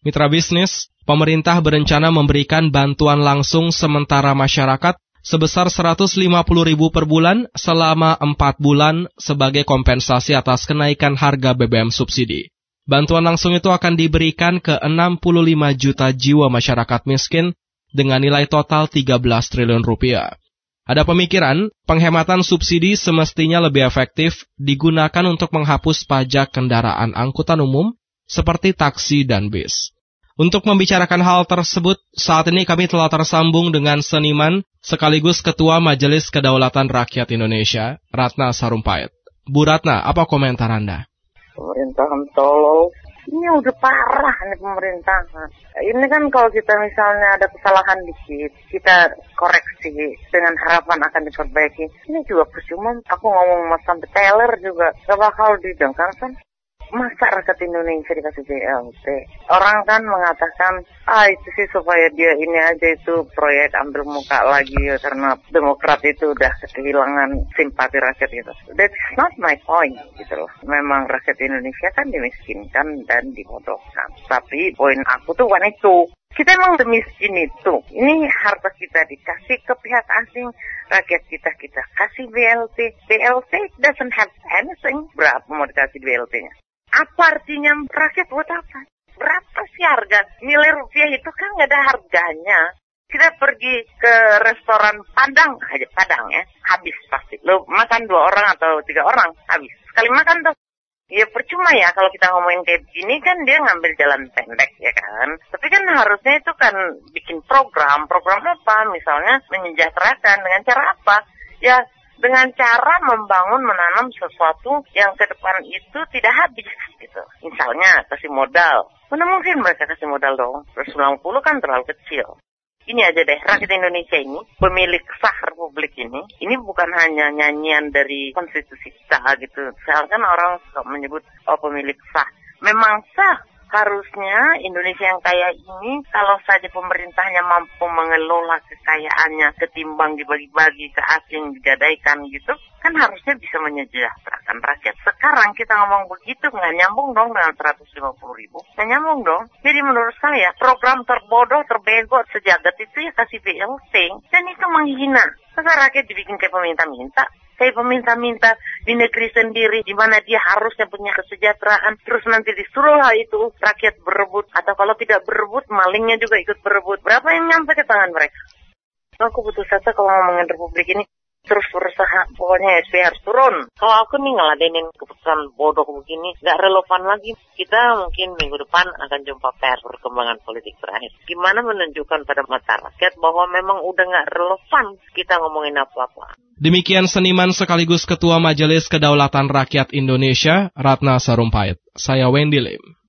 Mitra bisnis, pemerintah berencana memberikan bantuan langsung sementara masyarakat sebesar 150 ribu per bulan selama 4 bulan sebagai kompensasi atas kenaikan harga BBM subsidi. Bantuan langsung itu akan diberikan ke 65 juta jiwa masyarakat miskin dengan nilai total 13 triliun rupiah. Ada pemikiran, penghematan subsidi semestinya lebih efektif digunakan untuk menghapus pajak kendaraan angkutan umum seperti taksi dan bis. Untuk membicarakan hal tersebut, saat ini kami telah tersambung dengan seniman sekaligus Ketua Majelis Kedaulatan Rakyat Indonesia, Ratna Sarumpait. Bu Ratna, apa komentar Anda? Pemerintahan tolol ini udah parah nih pemerintahan. Ini kan kalau kita misalnya ada kesalahan dikit, kita koreksi dengan harapan akan diperbaiki. Ini juga percuma. Aku ngomong sama sampai Taylor juga gak bakal didengar kan masa rakyat Indonesia dikasih BLT? Orang kan mengatakan, ah itu sih supaya dia ini aja itu proyek ambil muka lagi ya, karena Demokrat itu udah kehilangan simpati rakyat gitu. That's not my point gitu loh. Memang rakyat Indonesia kan dimiskinkan dan dibodohkan. Tapi poin aku tuh bukan itu. Kita emang miskin itu. Ini harta kita dikasih ke pihak asing, rakyat kita kita kasih BLT. BLT doesn't have anything. Berapa mau dikasih BLT-nya? Apa artinya rakyat buat apa? Berapa sih harga? Nilai rupiah itu kan nggak ada harganya. Kita pergi ke restoran Padang aja, Padang ya, habis pasti. Lo makan dua orang atau tiga orang, habis. Sekali makan tuh. Ya percuma ya kalau kita ngomongin kayak begini kan dia ngambil jalan pendek ya kan. Tapi kan harusnya itu kan bikin program. Program apa? Misalnya menyejahterakan dengan cara apa? Ya dengan cara membangun menanam sesuatu yang ke depan itu tidak habis gitu. Misalnya kasih modal. Mana mungkin mereka kasih modal dong? 90 kan terlalu kecil. Ini aja deh, rakyat Indonesia ini, pemilik sah republik ini, ini bukan hanya nyanyian dari konstitusi kita gitu. Misalkan orang suka menyebut, oh pemilik sah. Memang sah, Harusnya Indonesia yang kaya ini kalau saja pemerintahnya mampu mengelola kekayaannya ketimbang dibagi-bagi ke asing digadaikan gitu, kan harusnya bisa menyejahterakan rakyat. Sekarang kita ngomong begitu nggak nyambung dong dengan 150 ribu. Nggak nyambung dong. Jadi menurut saya program terbodoh, terbego, sejagat itu ya kasih BLT. Dan itu menghina. Sekarang rakyat dibikin kayak peminta-minta kayak peminta-minta di negeri sendiri di mana dia harusnya punya kesejahteraan. Terus nanti disuruh lah itu rakyat berebut. Atau kalau tidak berebut malingnya juga ikut berebut. Berapa yang nyampe ke tangan mereka? Aku butuh saja kalau ngomongin republik ini terus berusaha pokoknya SBY harus turun kalau aku nih ngeladenin keputusan bodoh begini nggak relevan lagi kita mungkin minggu depan akan jumpa pers perkembangan politik terakhir gimana menunjukkan pada masyarakat bahwa memang udah nggak relevan kita ngomongin apa-apa Demikian seniman sekaligus Ketua Majelis Kedaulatan Rakyat Indonesia, Ratna Sarumpait. Saya Wendy Lim.